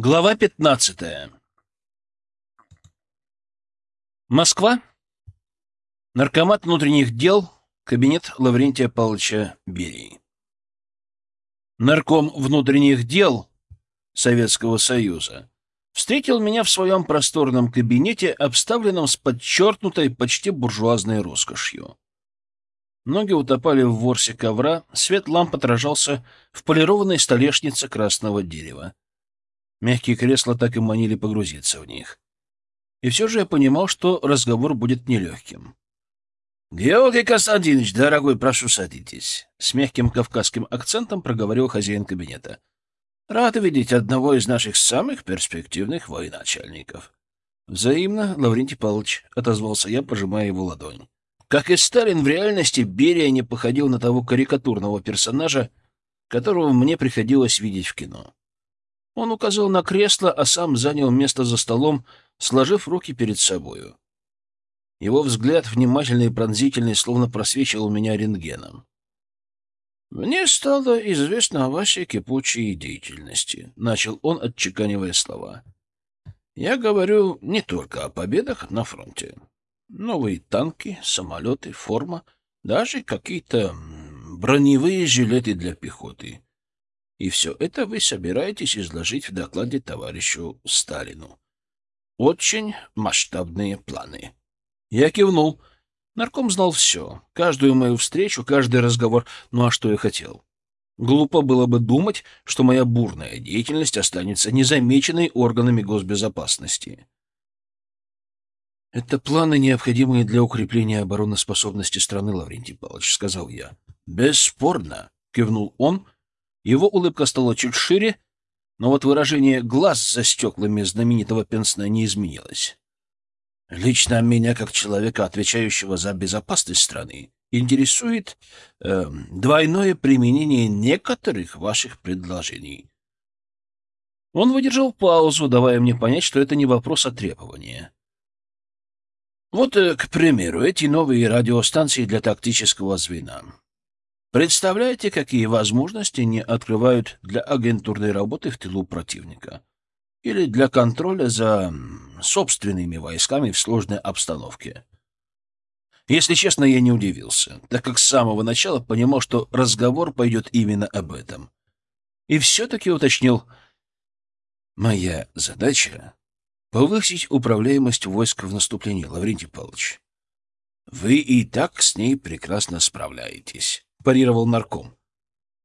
Глава 15. Москва. Наркомат внутренних дел. Кабинет Лаврентия Павловича Берии. Нарком внутренних дел Советского Союза встретил меня в своем просторном кабинете, обставленном с подчеркнутой, почти буржуазной роскошью. Ноги утопали в ворсе ковра, свет ламп отражался в полированной столешнице красного дерева. Мягкие кресла так и манили погрузиться в них. И все же я понимал, что разговор будет нелегким. — Георгий Константинович, дорогой, прошу садитесь. С мягким кавказским акцентом проговорил хозяин кабинета. — Рад видеть одного из наших самых перспективных военачальников. — Взаимно, Лаврентий Павлович, — отозвался я, пожимая его ладонь. Как и Сталин, в реальности Берия не походил на того карикатурного персонажа, которого мне приходилось видеть в кино. Он указал на кресло, а сам занял место за столом, сложив руки перед собою. Его взгляд, внимательный и пронзительный, словно просвечивал меня рентгеном. «Мне стало известно о вашей кипучей деятельности», — начал он, отчеканивая слова. «Я говорю не только о победах на фронте. Новые танки, самолеты, форма, даже какие-то броневые жилеты для пехоты. И все это вы собираетесь изложить в докладе товарищу Сталину. Очень масштабные планы. Я кивнул. Нарком знал все. Каждую мою встречу, каждый разговор. Ну а что я хотел? Глупо было бы думать, что моя бурная деятельность останется незамеченной органами госбезопасности. «Это планы, необходимые для укрепления обороноспособности страны, Лаврентий Павлович», — сказал я. «Бесспорно», — кивнул он, — его улыбка стала чуть шире, но вот выражение глаз за стеклами знаменитого Пенсна не изменилось. Лично меня, как человека, отвечающего за безопасность страны, интересует э, двойное применение некоторых ваших предложений. Он выдержал паузу, давая мне понять, что это не вопрос, а требования. Вот, э, к примеру, эти новые радиостанции для тактического звена. Представляете, какие возможности они открывают для агентурной работы в тылу противника? Или для контроля за собственными войсками в сложной обстановке? Если честно, я не удивился, так как с самого начала понимал, что разговор пойдет именно об этом. И все-таки уточнил, моя задача — повысить управляемость войск в наступлении, Лаврентий Павлович. Вы и так с ней прекрасно справляетесь. — парировал нарком.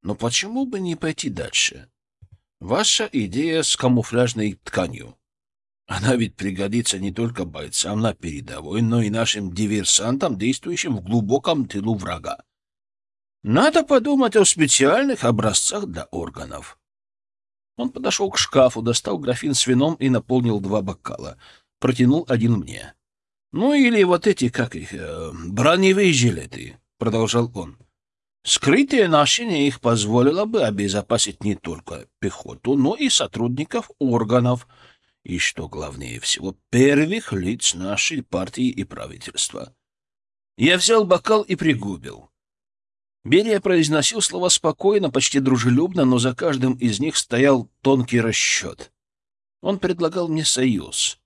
«Но почему бы не пойти дальше? Ваша идея с камуфляжной тканью. Она ведь пригодится не только бойцам на передовой, но и нашим диверсантам, действующим в глубоком тылу врага. Надо подумать о специальных образцах для органов». Он подошел к шкафу, достал графин с вином и наполнил два бокала. Протянул один мне. «Ну или вот эти, как их, э, броневые жилеты», — продолжал он. Скрытое ношение их позволило бы обезопасить не только пехоту, но и сотрудников органов, и, что главнее всего, первых лиц нашей партии и правительства. Я взял бокал и пригубил. Берия произносил слова спокойно, почти дружелюбно, но за каждым из них стоял тонкий расчет. Он предлагал мне союз.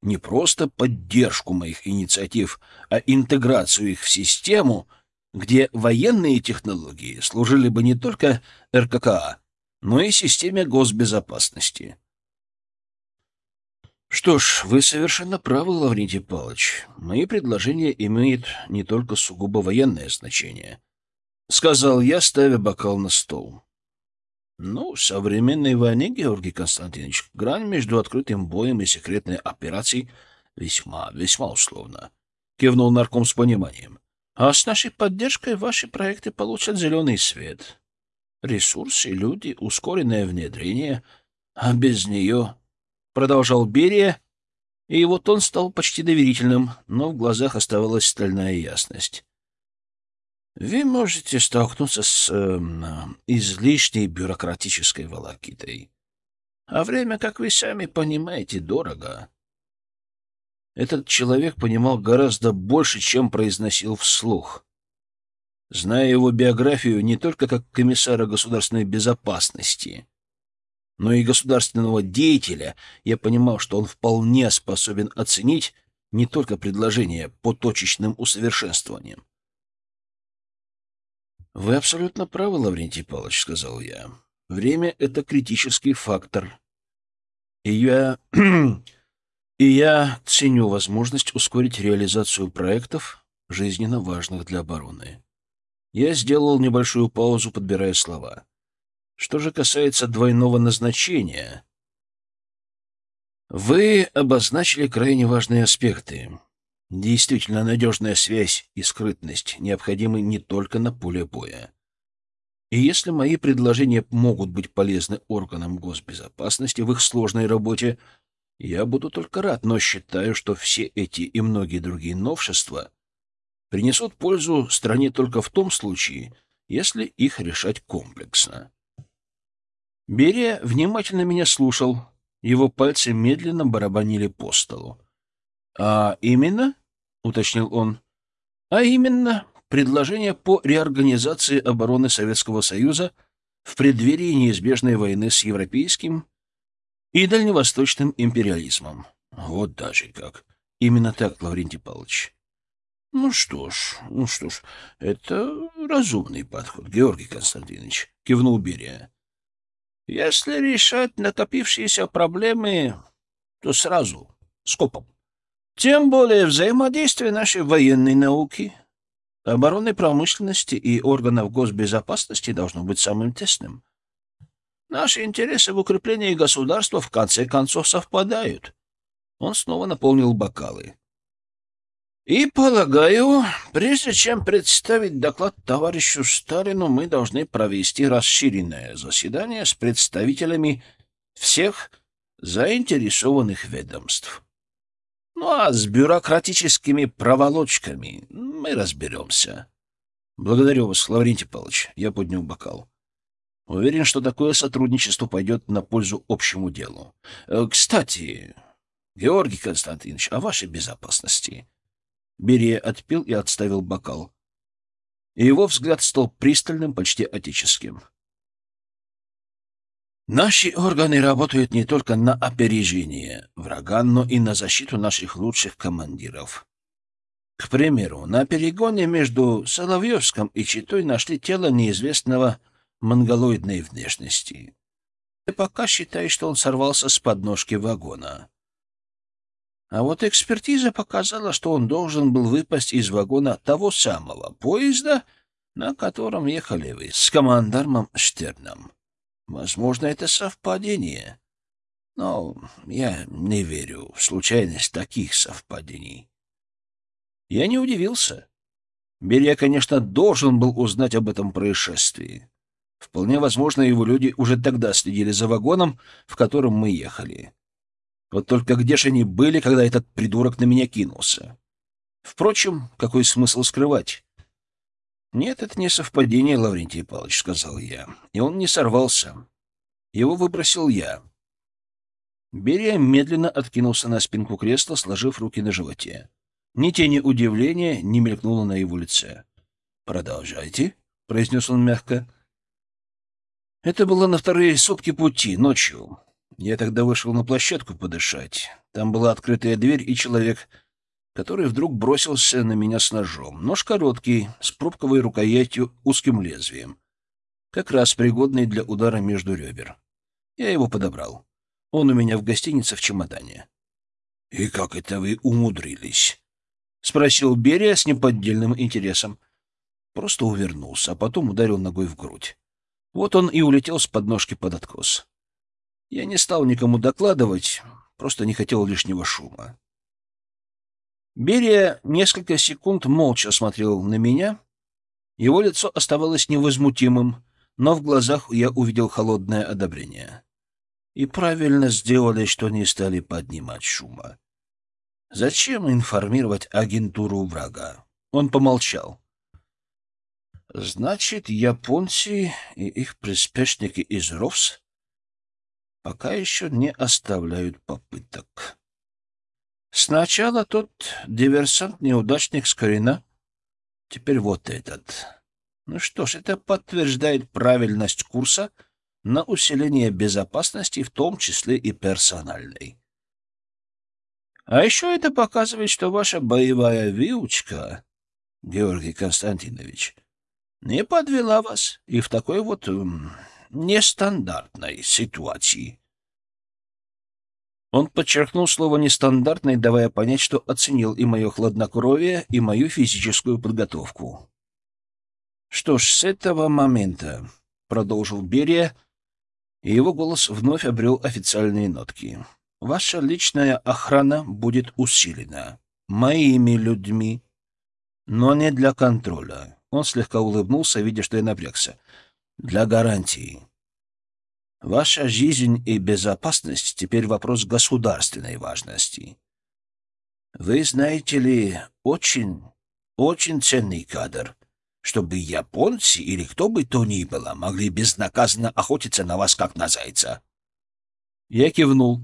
Не просто поддержку моих инициатив, а интеграцию их в систему — где военные технологии служили бы не только РККА, но и системе госбезопасности. Что ж, вы совершенно правы, Лаврентий Павлович. Мои предложения имеют не только сугубо военное значение, — сказал я, ставя бокал на стол. Ну, в современной войне, Георгий Константинович, грань между открытым боем и секретной операцией весьма, весьма условна, — кивнул нарком с пониманием. А с нашей поддержкой ваши проекты получат зеленый свет. Ресурсы, люди, ускоренное внедрение. А без нее... Продолжал Берия, и его тон стал почти доверительным, но в глазах оставалась стальная ясность. Вы можете столкнуться с э, излишней бюрократической волокитой. А время, как вы сами понимаете, дорого. Этот человек понимал гораздо больше, чем произносил вслух. Зная его биографию не только как комиссара государственной безопасности, но и государственного деятеля, я понимал, что он вполне способен оценить не только предложение по точечным усовершенствованиям. «Вы абсолютно правы, Лаврентий Павлович», — сказал я. «Время — это критический фактор. И я... и я ценю возможность ускорить реализацию проектов, жизненно важных для обороны». Я сделал небольшую паузу, подбирая слова. Что же касается двойного назначения, вы обозначили крайне важные аспекты. Действительно, надежная связь и скрытность необходимы не только на поле боя. И если мои предложения могут быть полезны органам госбезопасности в их сложной работе, я буду только рад, но считаю, что все эти и многие другие новшества принесут пользу стране только в том случае, если их решать комплексно. Берия внимательно меня слушал. Его пальцы медленно барабанили по столу. «А именно?» — уточнил он. «А именно предложение по реорганизации обороны Советского Союза в преддверии неизбежной войны с европейским и дальневосточным империализмом». «Вот даже как!» «Именно так, Лаврентий Павлович». «Ну что ж, ну что ж, это разумный подход, Георгий Константинович», — кивнул Берия. Если решать накопившиеся проблемы, то сразу, скопом. Тем более взаимодействие нашей военной науки, оборонной промышленности и органов госбезопасности должно быть самым тесным. Наши интересы в укреплении государства в конце концов совпадают. Он снова наполнил бокалы. И, полагаю, прежде чем представить доклад товарищу Сталину, мы должны провести расширенное заседание с представителями всех заинтересованных ведомств. Ну а с бюрократическими проволочками мы разберемся. Благодарю вас, Лаврентий Павлович. Я поднял бокал. Уверен, что такое сотрудничество пойдет на пользу общему делу. Э, кстати, Георгий Константинович, о вашей безопасности. Берия отпил и отставил бокал. И его взгляд стал пристальным, почти отеческим. Наши органы работают не только на опережение врага, но и на защиту наших лучших командиров. К примеру, на перегоне между Соловьевском и Читой нашли тело неизвестного монголоидной внешности. Ты пока считаешь, что он сорвался с подножки вагона. А вот экспертиза показала, что он должен был выпасть из вагона того самого поезда, на котором ехали вы с командармом Штерном. Возможно, это совпадение. Но я не верю в случайность таких совпадений. Я не удивился. Берия, конечно, должен был узнать об этом происшествии. Вполне возможно, его люди уже тогда следили за вагоном, в котором мы ехали. Вот только где же они были, когда этот придурок на меня кинулся? Впрочем, какой смысл скрывать? Нет, это не совпадение, Лаврентий Павлович, — сказал я. И он не сорвался. Его выбросил я. Берия медленно откинулся на спинку кресла, сложив руки на животе. Ни тени удивления не мелькнуло на его лице. «Продолжайте», — произнес он мягко. Это было на вторые сутки пути, ночью. Я тогда вышел на площадку подышать. Там была открытая дверь и человек, который вдруг бросился на меня с ножом. Нож короткий, с пробковой рукоятью, узким лезвием. Как раз пригодный для удара между ребер. Я его подобрал. Он у меня в гостинице в чемодане. — И как это вы умудрились? — спросил Берия с неподдельным интересом. Просто увернулся, а потом ударил ногой в грудь. Вот он и улетел с подножки под откос. Я не стал никому докладывать, просто не хотел лишнего шума. Берия несколько секунд молча смотрел на меня. Его лицо оставалось невозмутимым, но в глазах я увидел холодное одобрение. И правильно сделали, что не стали поднимать шума. Зачем информировать агентуру врага? Он помолчал. Значит, японцы и их приспешники из РОВС пока еще не оставляют попыток. Сначала тот диверсант-неудачник с Корена, теперь вот этот. Ну что ж, это подтверждает правильность курса, на усиление безопасности, в том числе и персональной. А еще это показывает, что ваша боевая выучка, Георгий Константинович, не подвела вас и в такой вот нестандартной ситуации. Он подчеркнул слово «нестандартной», давая понять, что оценил и мое хладнокровие, и мою физическую подготовку. «Что ж, с этого момента», — продолжил Берия, и его голос вновь обрел официальные нотки. Ваша личная охрана будет усилена моими людьми, но не для контроля. Он слегка улыбнулся, видя, что я напрягся. Для гарантии. Ваша жизнь и безопасность теперь вопрос государственной важности. Вы знаете ли, очень, очень ценный кадр, чтобы японцы или кто бы то ни было могли безнаказанно охотиться на вас, как на зайца. Я кивнул.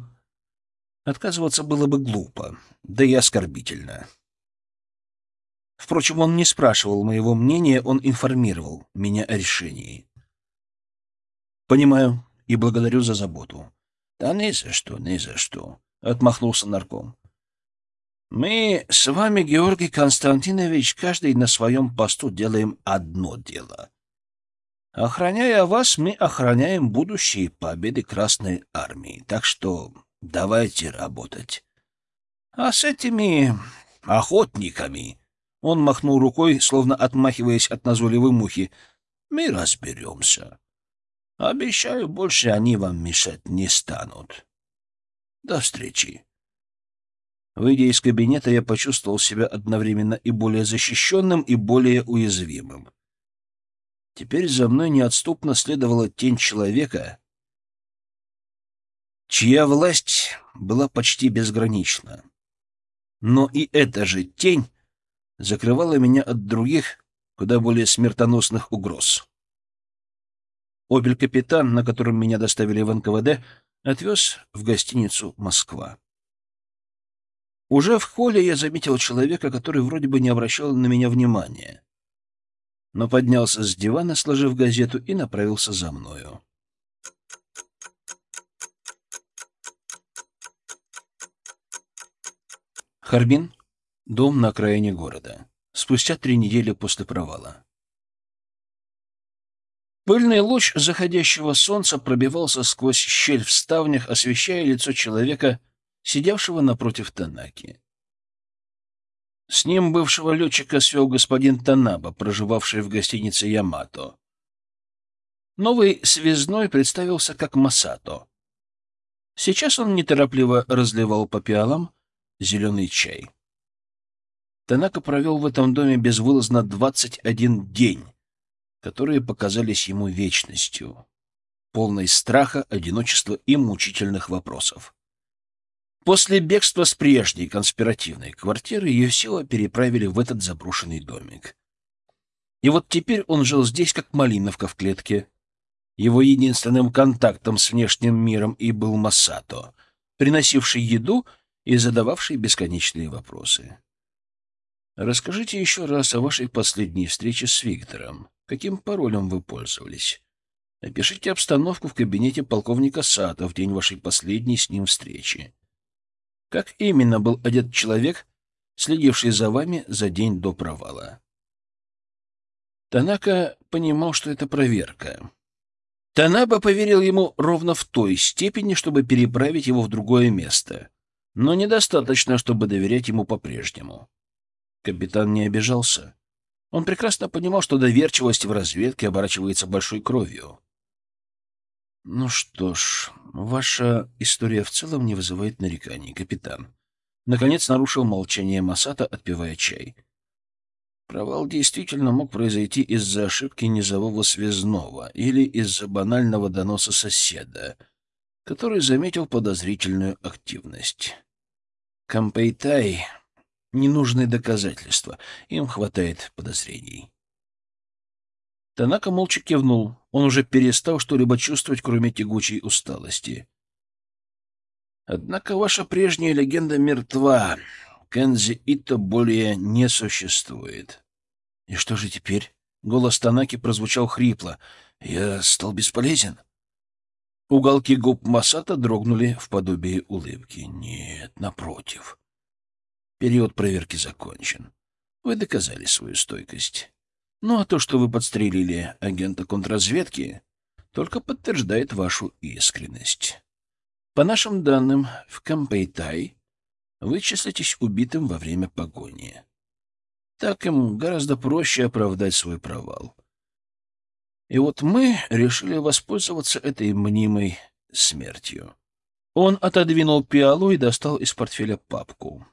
Отказываться было бы глупо, да и оскорбительно. Впрочем, он не спрашивал моего мнения, он информировал меня о решении. «Понимаю и благодарю за заботу». «Да ни за что, ни за что», — отмахнулся нарком. «Мы с вами, Георгий Константинович, каждый на своем посту делаем одно дело. Охраняя вас, мы охраняем будущие победы Красной Армии, так что Давайте работать. А с этими охотниками, он махнул рукой, словно отмахиваясь от назойливой мухи, мы разберемся. Обещаю, больше они вам мешать не станут. До встречи. Выйдя из кабинета, я почувствовал себя одновременно и более защищенным, и более уязвимым. Теперь за мной неотступно следовала тень человека, чья власть была почти безгранична. Но и эта же тень закрывала меня от других, куда более смертоносных угроз. Обель-капитан, на котором меня доставили в НКВД, отвез в гостиницу «Москва». Уже в холле я заметил человека, который вроде бы не обращал на меня внимания, но поднялся с дивана, сложив газету, и направился за мною. Харбин — дом на окраине города. Спустя три недели после провала. Пыльный луч заходящего солнца пробивался сквозь щель в ставнях, освещая лицо человека, сидевшего напротив Танаки. С ним бывшего летчика свел господин Танаба, проживавший в гостинице «Ямато». Новый связной представился как Масато. Сейчас он неторопливо разливал по пиалам зеленый чай. Танака провел в этом доме безвылазно 21 день, которые показались ему вечностью, полной страха, одиночества и мучительных вопросов. После бегства с прежней конспиративной квартиры силы переправили в этот заброшенный домик. И вот теперь он жил здесь, как малиновка в клетке. Его единственным контактом с внешним миром и был Масато, приносивший еду — и задававший бесконечные вопросы. Расскажите еще раз о вашей последней встрече с Виктором. Каким паролем вы пользовались? Опишите обстановку в кабинете полковника Сата в день вашей последней с ним встречи. Как именно был одет человек, следивший за вами за день до провала? Танака понимал, что это проверка. Танаба поверил ему ровно в той степени, чтобы переправить его в другое место но недостаточно, чтобы доверять ему по-прежнему. Капитан не обижался. Он прекрасно понимал, что доверчивость в разведке оборачивается большой кровью. «Ну что ж, ваша история в целом не вызывает нареканий, капитан». Наконец нарушил молчание Масата, отпивая чай. Провал действительно мог произойти из-за ошибки низового связного или из-за банального доноса соседа, который заметил подозрительную активность. Кампейтай — ненужные доказательства, им хватает подозрений. Танака молча кивнул. Он уже перестал что-либо чувствовать, кроме тягучей усталости. Однако ваша прежняя легенда мертва. Кензи Ито более не существует. И что же теперь? Голос Танаки прозвучал хрипло. Я стал бесполезен? Уголки губ Масата дрогнули в подобие улыбки. Нет, напротив. Период проверки закончен. Вы доказали свою стойкость. Ну а то, что вы подстрелили агента контрразведки, только подтверждает вашу искренность. По нашим данным, в Кампейтай вы числитесь убитым во время погони. Так им гораздо проще оправдать свой провал. И вот мы решили воспользоваться этой мнимой смертью. Он отодвинул пиалу и достал из портфеля папку.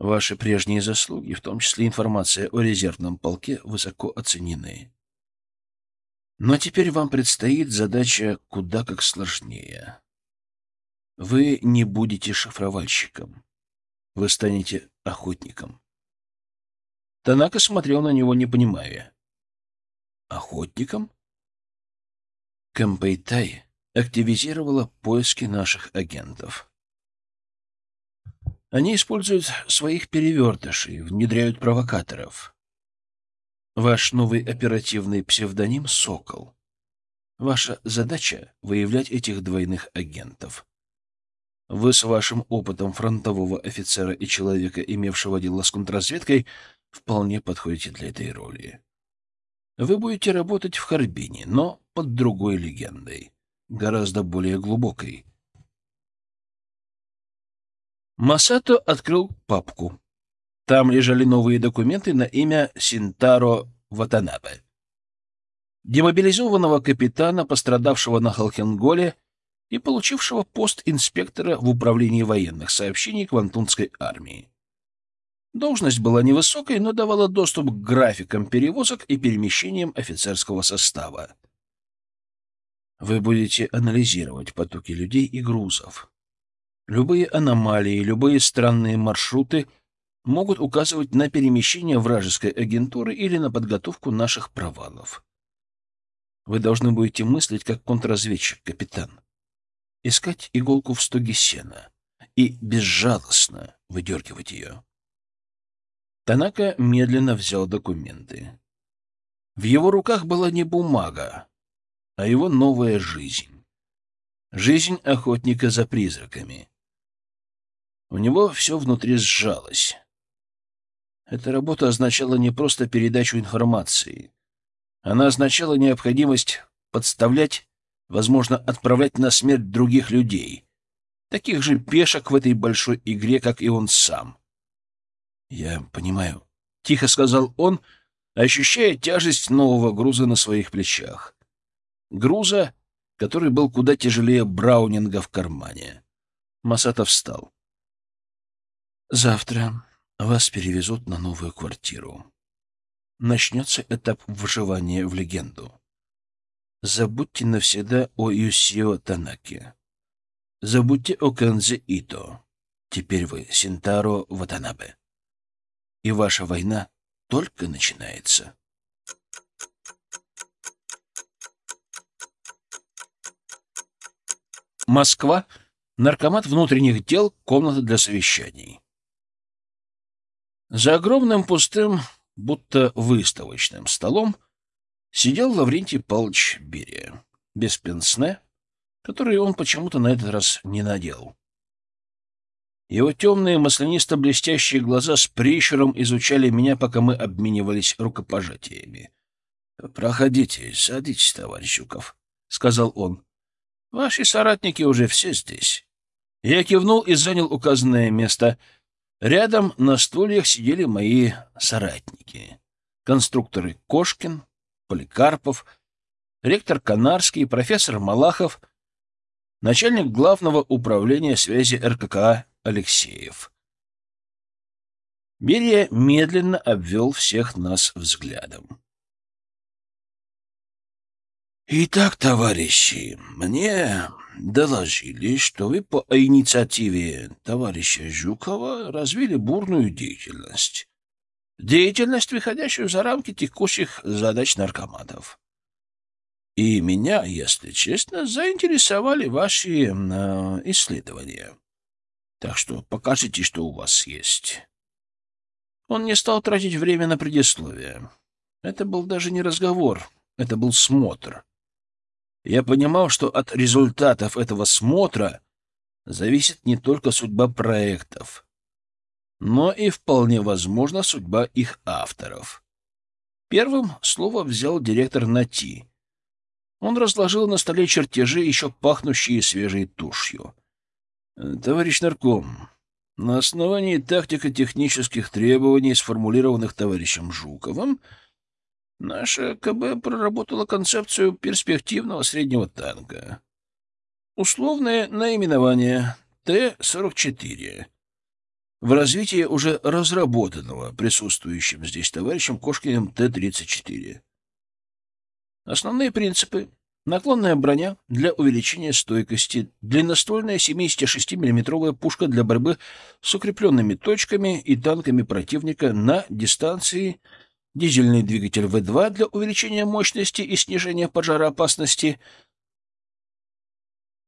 Ваши прежние заслуги, в том числе информация о резервном полке, высоко оценены. Но теперь вам предстоит задача куда как сложнее. Вы не будете шифровальщиком. Вы станете охотником. Танака смотрел на него, не понимая. Охотником? Кампейтай активизировала поиски наших агентов. Они используют своих перевертышей, внедряют провокаторов. Ваш новый оперативный псевдоним — «Сокол». Ваша задача — выявлять этих двойных агентов. Вы с вашим опытом фронтового офицера и человека, имевшего дело с контрразведкой, вполне подходите для этой роли. Вы будете работать в Харбине, но под другой легендой, гораздо более глубокой — Масато открыл папку. Там лежали новые документы на имя Синтаро Ватанабе. Демобилизованного капитана, пострадавшего на Халхенголе и получившего пост инспектора в управлении военных сообщений Квантунской армии. Должность была невысокой, но давала доступ к графикам перевозок и перемещениям офицерского состава. Вы будете анализировать потоки людей и грузов, Любые аномалии, любые странные маршруты могут указывать на перемещение вражеской агентуры или на подготовку наших провалов. Вы должны будете мыслить как контрразведчик, капитан. Искать иголку в стоге сена и безжалостно выдергивать ее. Танака медленно взял документы. В его руках была не бумага, а его новая жизнь. Жизнь охотника за призраками. У него все внутри сжалось. Эта работа означала не просто передачу информации. Она означала необходимость подставлять, возможно, отправлять на смерть других людей, таких же пешек в этой большой игре, как и он сам. «Я понимаю», — тихо сказал он, ощущая тяжесть нового груза на своих плечах. Груза, который был куда тяжелее Браунинга в кармане. Масата встал. Завтра вас перевезут на новую квартиру. Начнется этап выживания в легенду. Забудьте навсегда о Юсио Танаке. Забудьте о Канзе Ито. Теперь вы Синтаро Ватанабе. И ваша война только начинается. Москва. Наркомат внутренних дел. Комната для совещаний. За огромным пустым, будто выставочным столом сидел Лаврентий Павлович Берия, без пенсне, который он почему-то на этот раз не надел. Его темные маслянисто-блестящие глаза с прищуром изучали меня, пока мы обменивались рукопожатиями. — Проходите, садитесь, товарищ Жуков, — сказал он. — Ваши соратники уже все здесь. Я кивнул и занял указанное место — Рядом на стульях сидели мои соратники. Конструкторы Кошкин, Поликарпов, ректор Канарский, профессор Малахов, начальник главного управления связи РКК Алексеев. Берия медленно обвел всех нас взглядом. «Итак, товарищи, мне доложили, что вы по инициативе товарища Жукова развили бурную деятельность. Деятельность, выходящую за рамки текущих задач наркоматов. И меня, если честно, заинтересовали ваши э, исследования. Так что покажите, что у вас есть. Он не стал тратить время на предисловие. Это был даже не разговор, это был смотр. Я понимал, что от результатов этого смотра зависит не только судьба проектов, но и вполне возможно судьба их авторов. Первым слово взял директор Нати. Он разложил на столе чертежи, еще пахнущие свежей тушью. «Товарищ нарком, на основании тактико-технических требований, сформулированных товарищем Жуковым, наша КБ проработала концепцию перспективного среднего танка. Условное наименование Т-44 в развитии уже разработанного присутствующим здесь товарищем Кошкиным Т-34. Основные принципы Наклонная броня для увеличения стойкости, длинноствольная 76 миллиметровая пушка для борьбы с укрепленными точками и танками противника на дистанции, дизельный двигатель В-2 для увеличения мощности и снижения пожароопасности.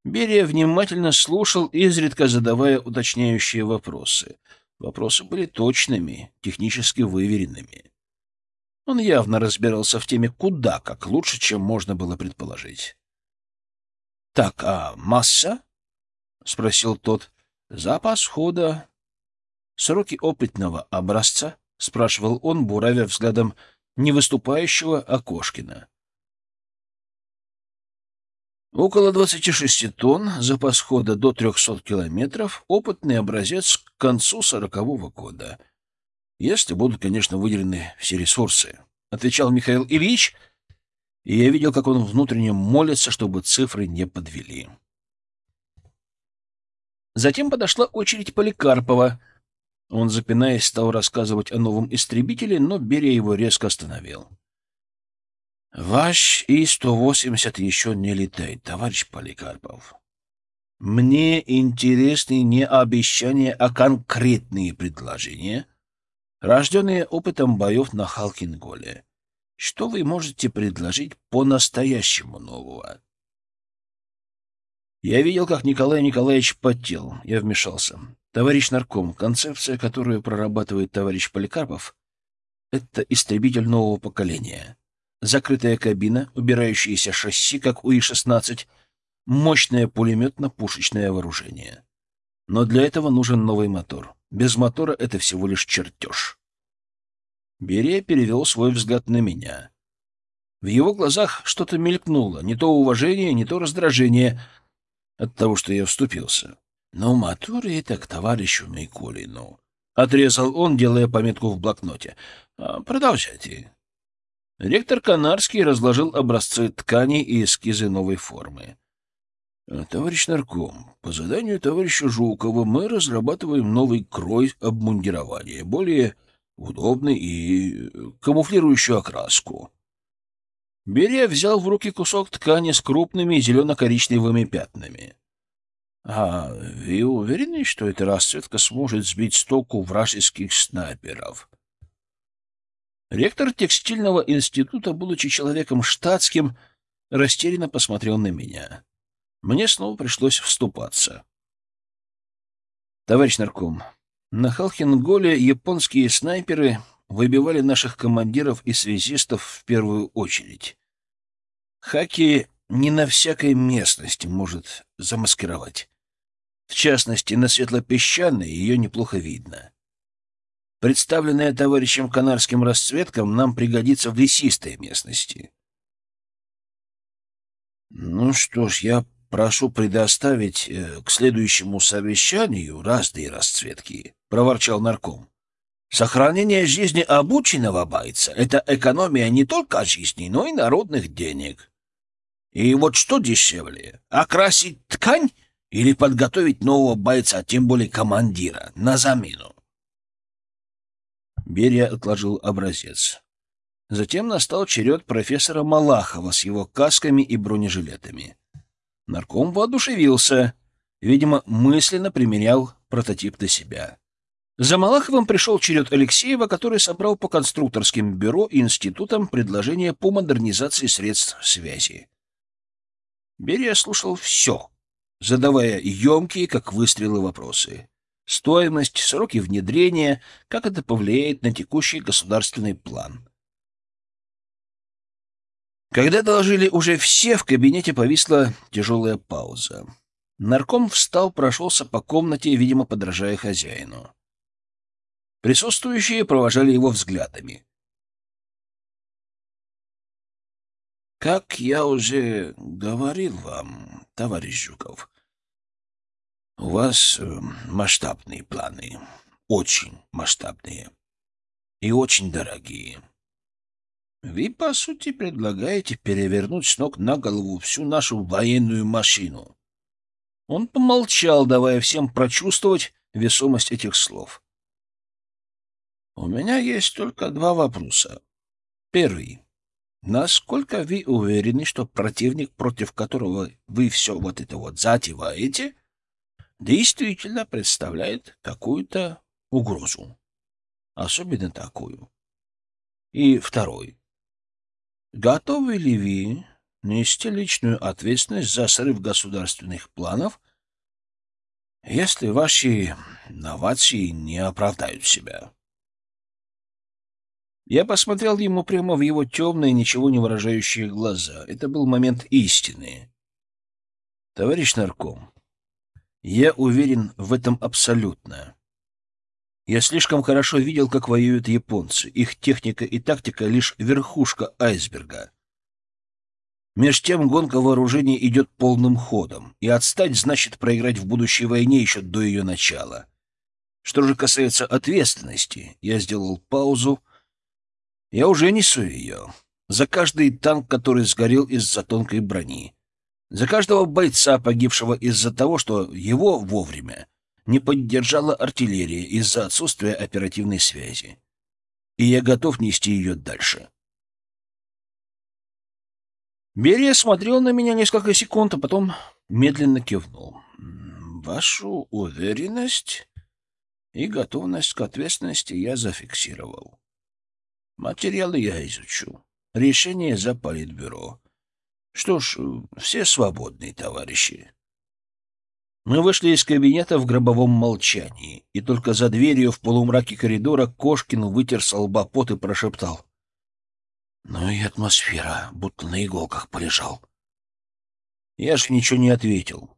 Берия внимательно слушал, изредка задавая уточняющие вопросы. Вопросы были точными, технически выверенными. Он явно разбирался в теме куда как лучше, чем можно было предположить. — Так, а масса? — спросил тот. — Запас хода. — Сроки опытного образца? — спрашивал он, буравя взглядом не выступающего Окошкина. Около 26 тонн, запас хода до 300 километров, опытный образец к концу сорокового года — если будут, конечно, выделены все ресурсы, — отвечал Михаил Ильич, и я видел, как он внутренне молится, чтобы цифры не подвели. Затем подошла очередь Поликарпова. Он, запинаясь, стал рассказывать о новом истребителе, но Берия его резко остановил. — Ваш И-180 еще не летает, товарищ Поликарпов. Мне интересны не обещания, а конкретные предложения — рожденные опытом боев на Халкинголе. Что вы можете предложить по-настоящему нового? Я видел, как Николай Николаевич потел. Я вмешался. Товарищ нарком, концепция, которую прорабатывает товарищ Поликарпов, это истребитель нового поколения. Закрытая кабина, убирающиеся шасси, как у И-16, мощное пулеметно-пушечное вооружение. Но для этого нужен новый мотор. Без мотора это всего лишь чертеж. Берия перевел свой взгляд на меня. В его глазах что-то мелькнуло, не то уважение, не то раздражение от того, что я вступился. «Но мотор это к товарищу Микулину», — отрезал он, делая пометку в блокноте. «А, «Продолжайте». Ректор Канарский разложил образцы тканей и эскизы новой формы. Товарищ нарком, по заданию товарища Жукова мы разрабатываем новый крой обмундирования, более удобный и камуфлирующую окраску. Берия взял в руки кусок ткани с крупными зелено-коричневыми пятнами. — А вы уверены, что эта расцветка сможет сбить с толку вражеских снайперов? Ректор текстильного института, будучи человеком штатским, растерянно посмотрел на меня. Мне снова пришлось вступаться. Товарищ нарком, на Халхинголе японские снайперы выбивали наших командиров и связистов в первую очередь. Хаки не на всякой местности может замаскировать. В частности, на светлопесчаной ее неплохо видно. Представленная товарищем канарским расцветкам нам пригодится в лесистой местности. Ну что ж, я прошу предоставить э, к следующему совещанию разные расцветки, — проворчал нарком. Сохранение жизни обученного бойца — это экономия не только жизни, но и народных денег. И вот что дешевле — окрасить ткань или подготовить нового бойца, тем более командира, на замену? Берия отложил образец. Затем настал черед профессора Малахова с его касками и бронежилетами. Нарком воодушевился, видимо, мысленно примерял прототип на себя. За Малаховым пришел черед Алексеева, который собрал по конструкторским бюро и институтам предложения по модернизации средств связи. Берия слушал все, задавая емкие, как выстрелы, вопросы. Стоимость, сроки внедрения, как это повлияет на текущий государственный план. Когда доложили уже все, в кабинете повисла тяжелая пауза. Нарком встал, прошелся по комнате, видимо, подражая хозяину. Присутствующие провожали его взглядами. «Как я уже говорил вам, товарищ Жуков, у вас э, масштабные планы, очень масштабные и очень дорогие. Вы, по сути, предлагаете перевернуть с ног на голову всю нашу военную машину. Он помолчал, давая всем прочувствовать весомость этих слов. У меня есть только два вопроса. Первый. Насколько вы уверены, что противник, против которого вы все вот это вот затеваете, действительно представляет какую-то угрозу? Особенно такую. И второй. Готовы ли вы нести личную ответственность за срыв государственных планов, если ваши новации не оправдают себя? Я посмотрел ему прямо в его темные, ничего не выражающие глаза. Это был момент истины. Товарищ нарком, я уверен в этом абсолютно. Я слишком хорошо видел, как воюют японцы. Их техника и тактика — лишь верхушка айсберга. Меж тем гонка вооружений идет полным ходом, и отстать значит проиграть в будущей войне еще до ее начала. Что же касается ответственности, я сделал паузу, я уже несу ее. За каждый танк, который сгорел из-за тонкой брони. За каждого бойца, погибшего из-за того, что его вовремя не поддержала артиллерия из-за отсутствия оперативной связи. И я готов нести ее дальше. Берия смотрел на меня несколько секунд, а потом медленно кивнул. «Вашу уверенность и готовность к ответственности я зафиксировал. Материалы я изучу. Решение за политбюро. Что ж, все свободные товарищи. Мы вышли из кабинета в гробовом молчании, и только за дверью в полумраке коридора Кошкин вытер со лба пот и прошептал. Ну и атмосфера, будто на иголках полежал. Я же ничего не ответил.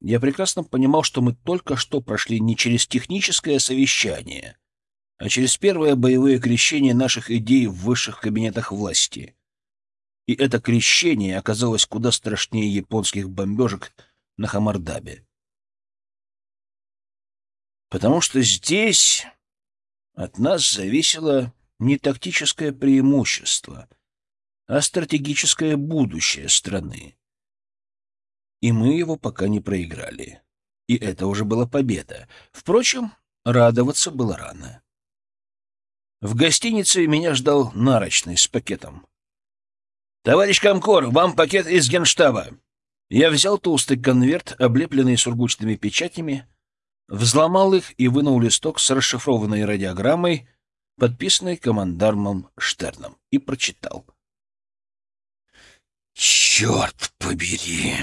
Я прекрасно понимал, что мы только что прошли не через техническое совещание, а через первое боевое крещение наших идей в высших кабинетах власти. И это крещение оказалось куда страшнее японских бомбежек на Хамардабе. Потому что здесь от нас зависело не тактическое преимущество, а стратегическое будущее страны. И мы его пока не проиграли. И это уже была победа. Впрочем, радоваться было рано. В гостинице меня ждал нарочный с пакетом. «Товарищ Комкор, вам пакет из генштаба!» Я взял толстый конверт, облепленный сургучными печатями, взломал их и вынул листок с расшифрованной радиограммой, подписанной командармом Штерном, и прочитал. «Черт побери!»